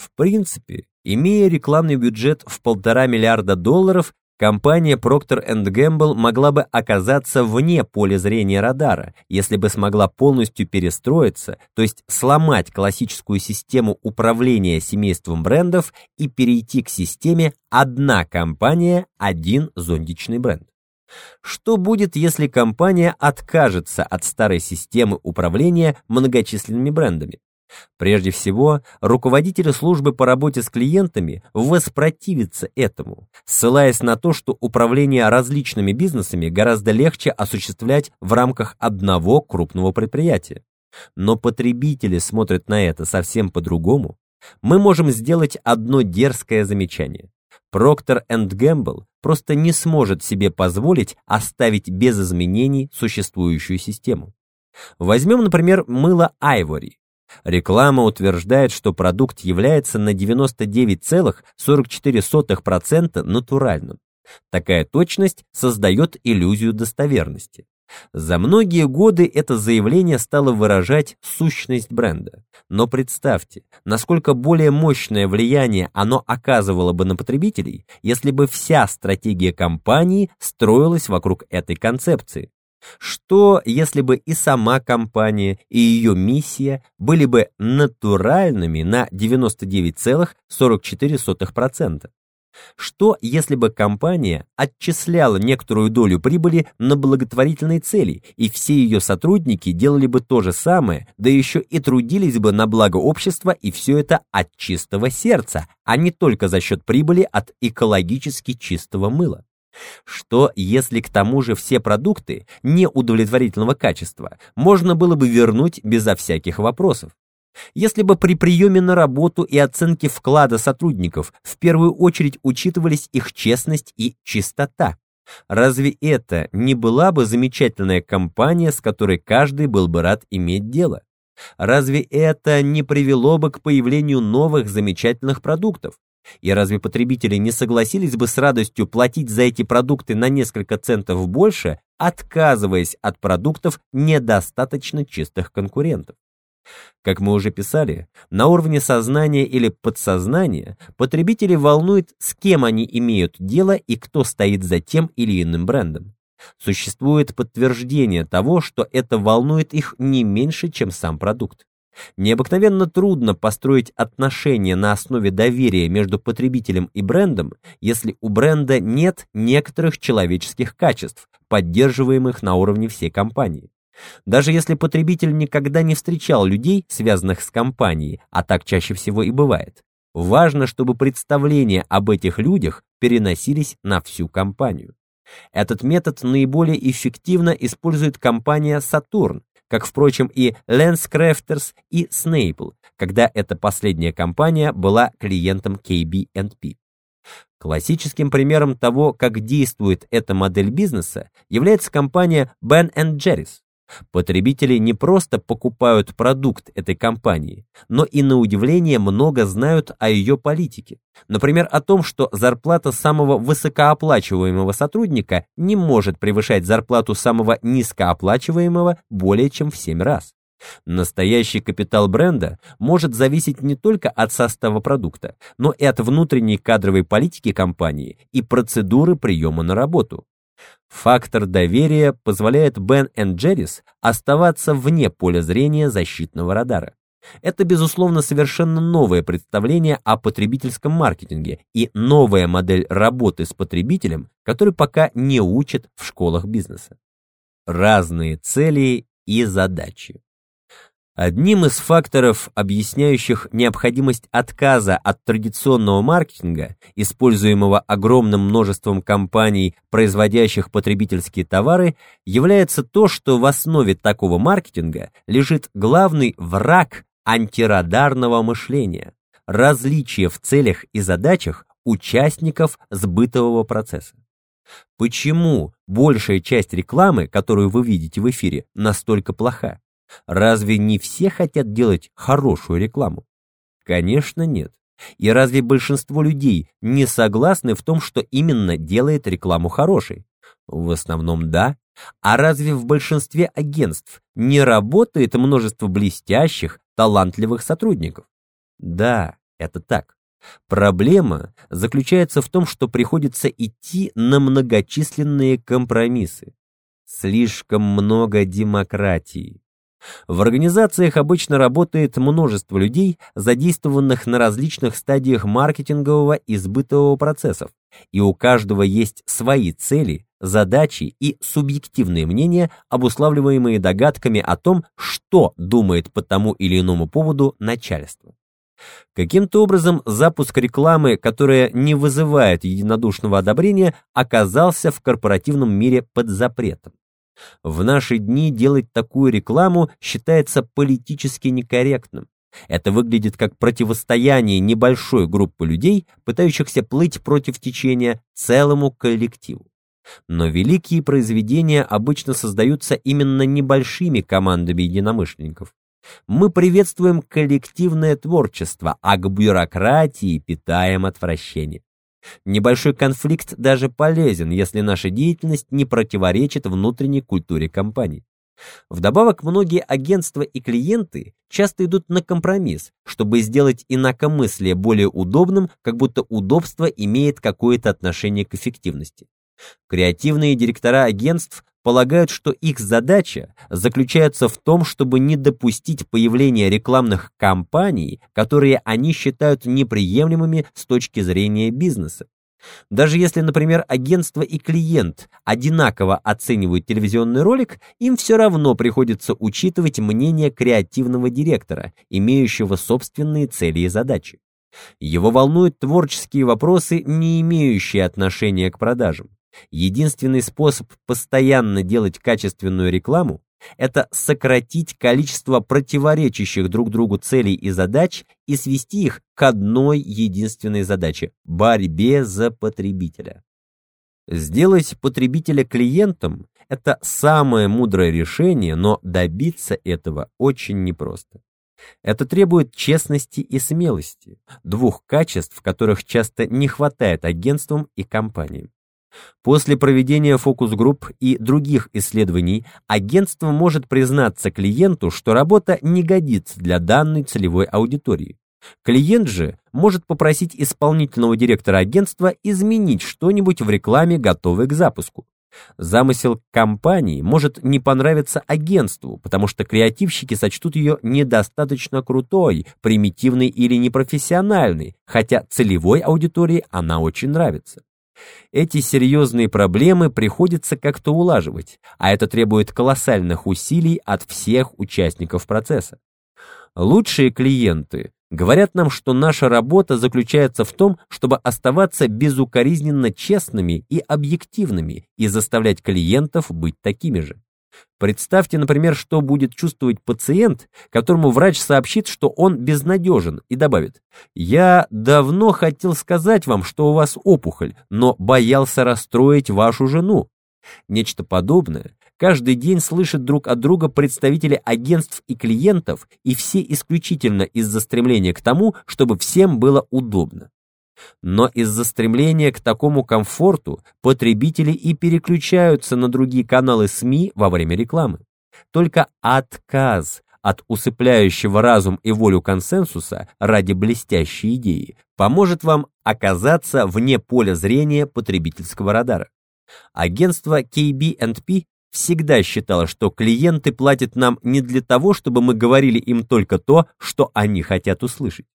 В принципе, имея рекламный бюджет в полтора миллиарда долларов, компания Procter Gamble могла бы оказаться вне поля зрения радара, если бы смогла полностью перестроиться, то есть сломать классическую систему управления семейством брендов и перейти к системе «одна компания, один зондичный бренд». Что будет, если компания откажется от старой системы управления многочисленными брендами? Прежде всего, руководители службы по работе с клиентами воспротивятся этому, ссылаясь на то, что управление различными бизнесами гораздо легче осуществлять в рамках одного крупного предприятия. Но потребители смотрят на это совсем по-другому. Мы можем сделать одно дерзкое замечание. Procter Gamble просто не сможет себе позволить оставить без изменений существующую систему. Возьмем, например, мыло Ivory. Реклама утверждает, что продукт является на 99,44% натуральным. Такая точность создает иллюзию достоверности. За многие годы это заявление стало выражать сущность бренда. Но представьте, насколько более мощное влияние оно оказывало бы на потребителей, если бы вся стратегия компании строилась вокруг этой концепции. Что, если бы и сама компания, и ее миссия были бы натуральными на 99,44%? Что, если бы компания отчисляла некоторую долю прибыли на благотворительные цели, и все ее сотрудники делали бы то же самое, да еще и трудились бы на благо общества, и все это от чистого сердца, а не только за счет прибыли от экологически чистого мыла? Что, если к тому же все продукты неудовлетворительного качества можно было бы вернуть безо всяких вопросов? Если бы при приеме на работу и оценке вклада сотрудников в первую очередь учитывались их честность и чистота, разве это не была бы замечательная компания, с которой каждый был бы рад иметь дело? Разве это не привело бы к появлению новых замечательных продуктов? И разве потребители не согласились бы с радостью платить за эти продукты на несколько центов больше, отказываясь от продуктов недостаточно чистых конкурентов? Как мы уже писали, на уровне сознания или подсознания потребители волнует, с кем они имеют дело и кто стоит за тем или иным брендом. Существует подтверждение того, что это волнует их не меньше, чем сам продукт. Необыкновенно трудно построить отношения на основе доверия между потребителем и брендом, если у бренда нет некоторых человеческих качеств, поддерживаемых на уровне всей компании. Даже если потребитель никогда не встречал людей, связанных с компанией, а так чаще всего и бывает, важно, чтобы представления об этих людях переносились на всю компанию. Этот метод наиболее эффективно использует компания Saturn, как, впрочем, и Lenscrafters и Snapple, когда эта последняя компания была клиентом KB&P. Классическим примером того, как действует эта модель бизнеса, является компания Ben Jerry's. Потребители не просто покупают продукт этой компании, но и на удивление много знают о ее политике. Например, о том, что зарплата самого высокооплачиваемого сотрудника не может превышать зарплату самого низкооплачиваемого более чем в 7 раз. Настоящий капитал бренда может зависеть не только от состава продукта, но и от внутренней кадровой политики компании и процедуры приема на работу. Фактор доверия позволяет Бен Джеррис оставаться вне поля зрения защитного радара. Это, безусловно, совершенно новое представление о потребительском маркетинге и новая модель работы с потребителем, который пока не учат в школах бизнеса. Разные цели и задачи. Одним из факторов, объясняющих необходимость отказа от традиционного маркетинга, используемого огромным множеством компаний, производящих потребительские товары, является то, что в основе такого маркетинга лежит главный враг антирадарного мышления – различие в целях и задачах участников сбытового процесса. Почему большая часть рекламы, которую вы видите в эфире, настолько плоха? Разве не все хотят делать хорошую рекламу? Конечно, нет. И разве большинство людей не согласны в том, что именно делает рекламу хорошей? В основном да. А разве в большинстве агентств не работает множество блестящих, талантливых сотрудников? Да, Это так. Проблема заключается в том, что приходится идти на многочисленные компромиссы. Слишком много демократии. В организациях обычно работает множество людей, задействованных на различных стадиях маркетингового и сбытового процессов, и у каждого есть свои цели, задачи и субъективные мнения, обуславливаемые догадками о том, что думает по тому или иному поводу начальство. Каким-то образом запуск рекламы, которая не вызывает единодушного одобрения, оказался в корпоративном мире под запретом. В наши дни делать такую рекламу считается политически некорректным. Это выглядит как противостояние небольшой группы людей, пытающихся плыть против течения целому коллективу. Но великие произведения обычно создаются именно небольшими командами единомышленников. Мы приветствуем коллективное творчество, а к бюрократии питаем отвращение. Небольшой конфликт даже полезен, если наша деятельность не противоречит внутренней культуре компании. Вдобавок, многие агентства и клиенты часто идут на компромисс, чтобы сделать инакомыслие более удобным, как будто удобство имеет какое-то отношение к эффективности. Креативные директора агентств полагают, что их задача заключается в том, чтобы не допустить появления рекламных кампаний, которые они считают неприемлемыми с точки зрения бизнеса. Даже если, например, агентство и клиент одинаково оценивают телевизионный ролик, им все равно приходится учитывать мнение креативного директора, имеющего собственные цели и задачи. Его волнуют творческие вопросы, не имеющие отношения к продажам. Единственный способ постоянно делать качественную рекламу – это сократить количество противоречащих друг другу целей и задач и свести их к одной единственной задаче – борьбе за потребителя. Сделать потребителя клиентом – это самое мудрое решение, но добиться этого очень непросто. Это требует честности и смелости, двух качеств, которых часто не хватает агентствам и компаниям. После проведения фокус-групп и других исследований агентство может признаться клиенту, что работа не годится для данной целевой аудитории. Клиент же может попросить исполнительного директора агентства изменить что-нибудь в рекламе, готовой к запуску. Замысел компании может не понравиться агентству, потому что креативщики сочтут ее недостаточно крутой, примитивной или непрофессиональной, хотя целевой аудитории она очень нравится. Эти серьезные проблемы приходится как-то улаживать, а это требует колоссальных усилий от всех участников процесса. Лучшие клиенты говорят нам, что наша работа заключается в том, чтобы оставаться безукоризненно честными и объективными и заставлять клиентов быть такими же. Представьте, например, что будет чувствовать пациент, которому врач сообщит, что он безнадежен, и добавит, «Я давно хотел сказать вам, что у вас опухоль, но боялся расстроить вашу жену». Нечто подобное каждый день слышат друг от друга представители агентств и клиентов, и все исключительно из-за стремления к тому, чтобы всем было удобно. Но из-за стремления к такому комфорту потребители и переключаются на другие каналы СМИ во время рекламы. Только отказ от усыпляющего разум и волю консенсуса ради блестящей идеи поможет вам оказаться вне поля зрения потребительского радара. Агентство KB&P всегда считало, что клиенты платят нам не для того, чтобы мы говорили им только то, что они хотят услышать.